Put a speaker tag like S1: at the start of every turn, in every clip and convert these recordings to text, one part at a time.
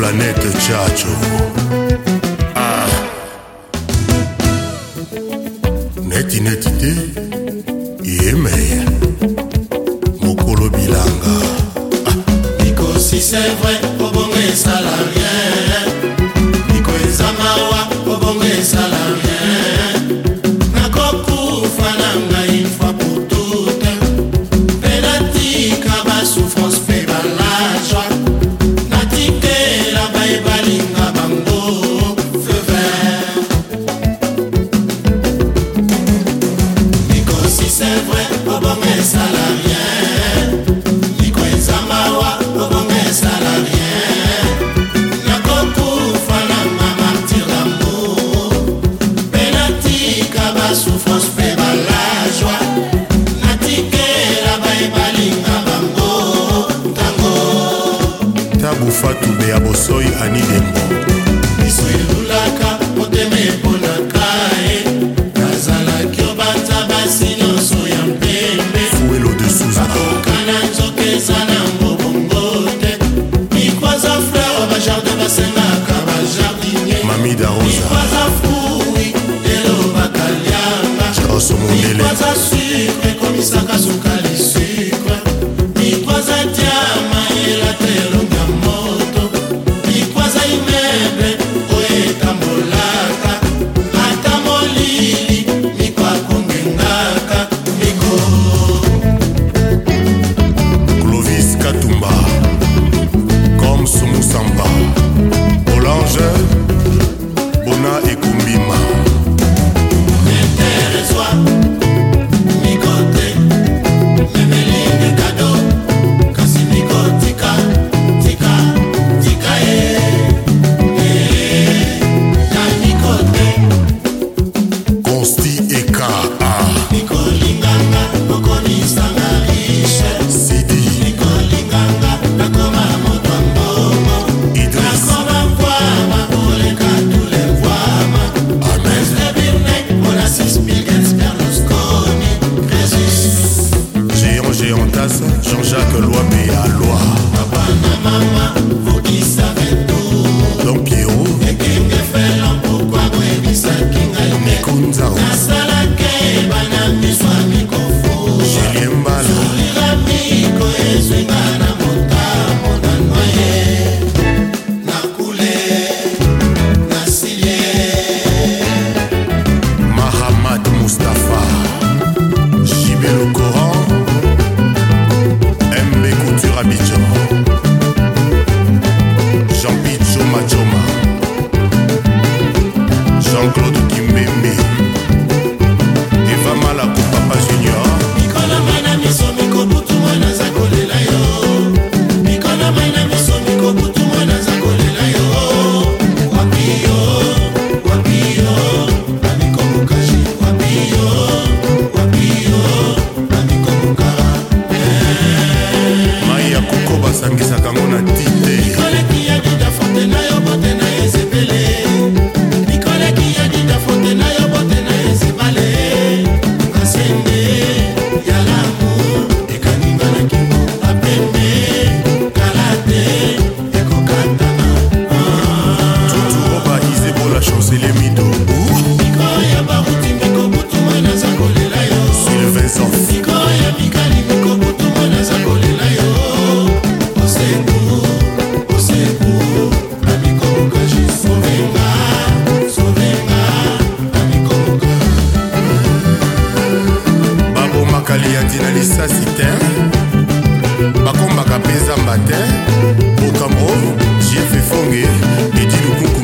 S1: Planète Chacho. Ah. Neti neti te, yemeya. aza
S2: suite ekomisaka suka
S1: uh, uh. bakaliandi na lisasi te bakombaka mpe zamba te bokambo jefefonge edi lukungu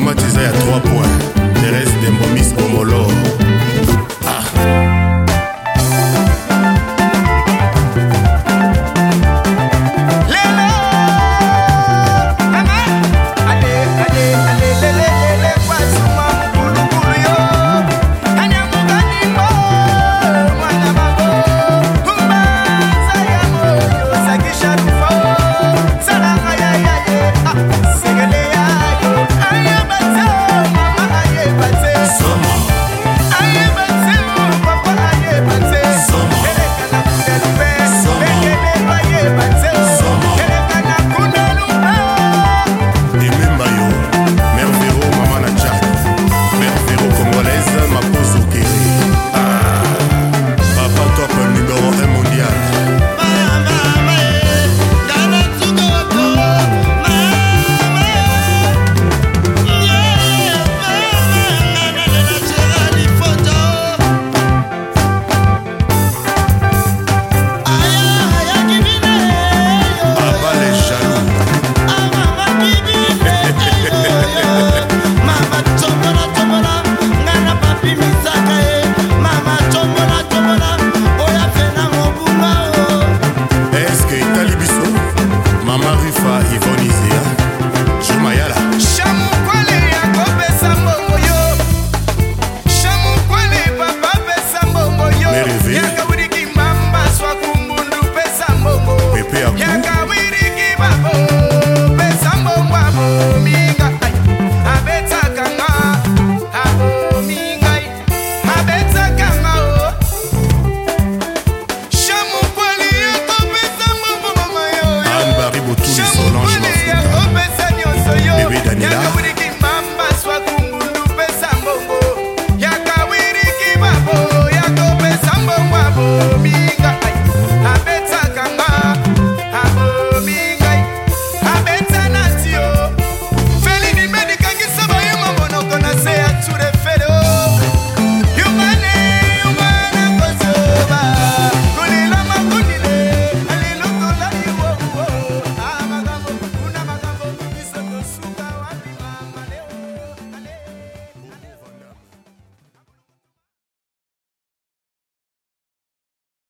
S1: turn it